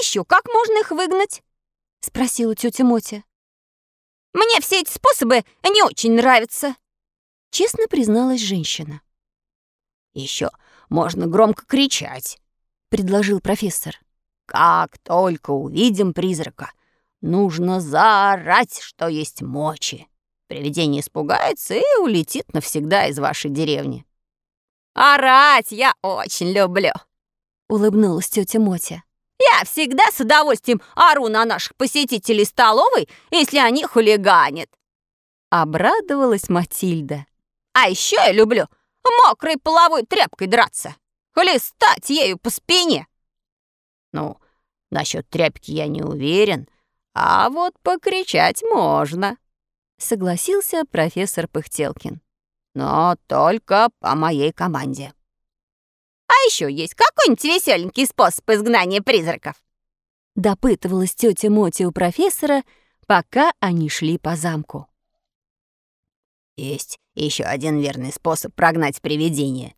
еще как можно их выгнать?» — спросила тетя Мотя. «Мне все эти способы не очень нравятся», — честно призналась женщина. Еще можно громко кричать», — предложил профессор. «Как только увидим призрака, нужно заорать, что есть мочи. Привидение испугается и улетит навсегда из вашей деревни». «Орать я очень люблю», — улыбнулась тетя Мотя. «Я всегда с удовольствием ору на наших посетителей столовой, если они хулиганят». Обрадовалась Матильда. «А еще я люблю мокрой половой тряпкой драться, хлестать ею по спине». «Ну, насчет тряпки я не уверен, а вот покричать можно», — согласился профессор Пыхтелкин. «Но только по моей команде». «А еще есть какой-нибудь веселенький способ изгнания призраков?» Допытывалась тетя Моти у профессора, пока они шли по замку. Есть еще один верный способ прогнать привидение.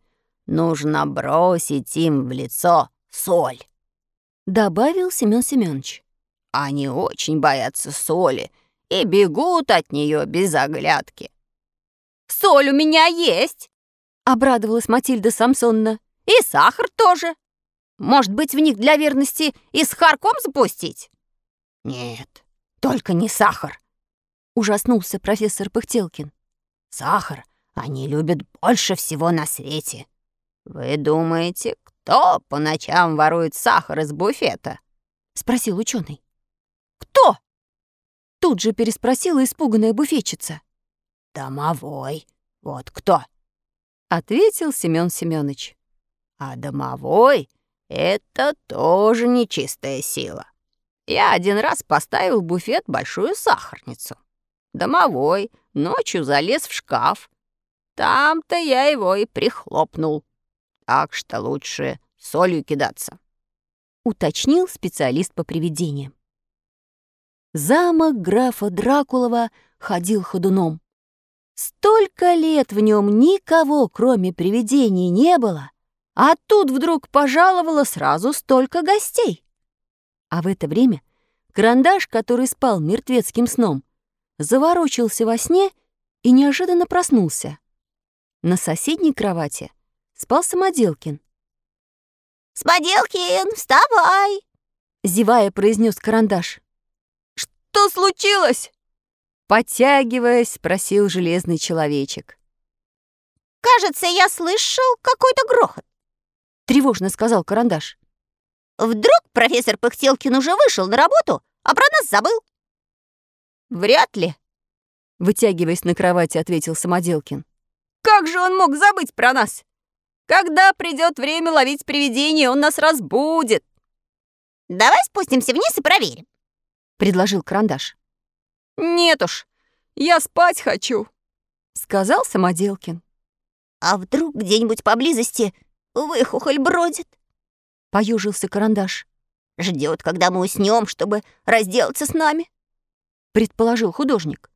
Нужно бросить им в лицо соль. Добавил Семен Семенович. Они очень боятся соли и бегут от нее без оглядки. «Соль у меня есть!» — обрадовалась Матильда Самсонна. «И сахар тоже. Может быть, в них для верности и с харком запустить?» «Нет, только не сахар!» — ужаснулся профессор Пыхтелкин. Сахар они любят больше всего на свете. Вы думаете, кто по ночам ворует сахар из буфета? Спросил ученый. Кто? Тут же переспросила испуганная буфетчица. Домовой. Вот кто? Ответил Семен Семенович. А домовой — это тоже нечистая сила. Я один раз поставил в буфет большую сахарницу. Домовой ночью залез в шкаф. Там-то я его и прихлопнул. Так что лучше солью кидаться. Уточнил специалист по привидениям. Замок графа Дракулова ходил ходуном. Столько лет в нем никого, кроме привидений, не было, а тут вдруг пожаловало сразу столько гостей. А в это время карандаш, который спал мертвецким сном, заворочился во сне и неожиданно проснулся. На соседней кровати спал Самоделкин. «Самоделкин, вставай!» — зевая произнес карандаш. «Что случилось?» Подтягиваясь, спросил железный человечек. «Кажется, я слышал какой-то грохот», — тревожно сказал карандаш. «Вдруг профессор Пыхтелкин уже вышел на работу, а про нас забыл?» «Вряд ли», — вытягиваясь на кровати, ответил Самоделкин. «Как же он мог забыть про нас? Когда придет время ловить привидение, он нас разбудит». «Давай спустимся вниз и проверим», — предложил Карандаш. «Нет уж, я спать хочу», — сказал Самоделкин. «А вдруг где-нибудь поблизости выхухоль бродит?» — поюжился Карандаш. Ждет, когда мы уснем, чтобы разделаться с нами предположил художник.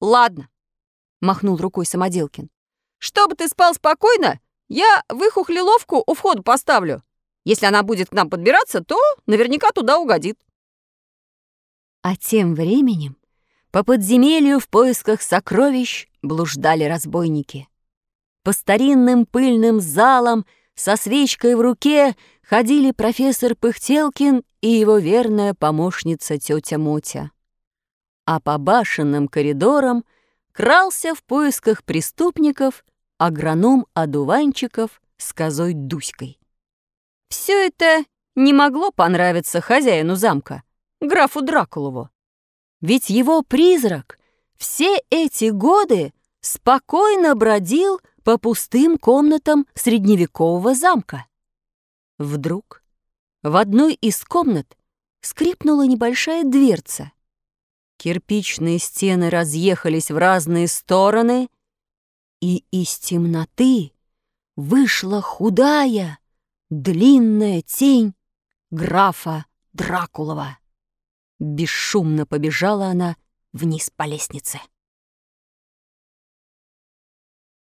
«Ладно», — махнул рукой Самоделкин. «Чтобы ты спал спокойно, я выхухлиловку у входа поставлю. Если она будет к нам подбираться, то наверняка туда угодит». А тем временем по подземелью в поисках сокровищ блуждали разбойники. По старинным пыльным залам со свечкой в руке ходили профессор Пыхтелкин и его верная помощница тетя Мотя а по башенным коридорам крался в поисках преступников агроном одуванчиков с козой Дуськой. Все это не могло понравиться хозяину замка, графу Дракулову. Ведь его призрак все эти годы спокойно бродил по пустым комнатам средневекового замка. Вдруг в одной из комнат скрипнула небольшая дверца, Кирпичные стены разъехались в разные стороны, и из темноты вышла худая, длинная тень графа Дракулова. Бесшумно побежала она вниз по лестнице.